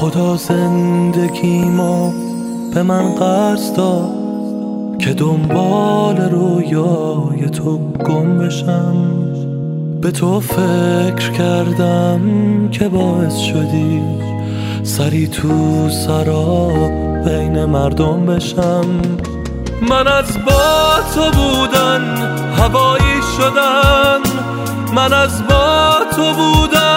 خدا زندگیمو به من قرض داد که دنبال رویای تو گم بشم. به تو فکر کردم که باعث شدی سری تو سرا بین مردم بشم. من از با تو بودن هوایی شدن من از با تو بودن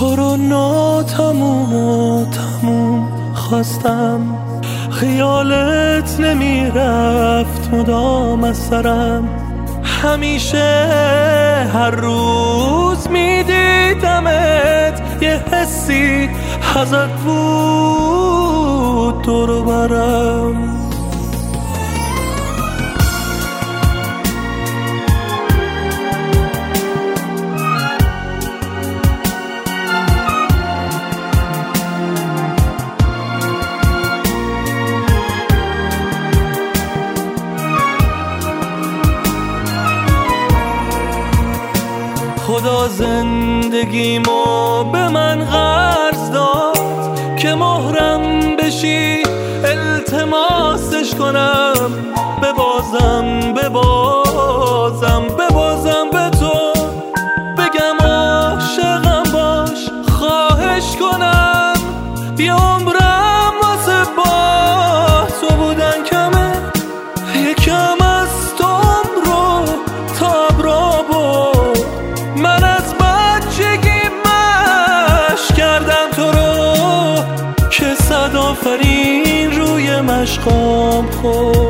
تو رو ناتموم و تموم خواستم. خیالت نمی‌رفت مدام از سرم. همیشه هر روز میدیدمت. یه حسی ازت بود دور برم. خدا زندگیمو به من قرض داد که مهرم بشی التماسش کنم ببازم ببازم ببازم به تو. بگم عاشقم باش خواهش کنم یه مشقام خورد.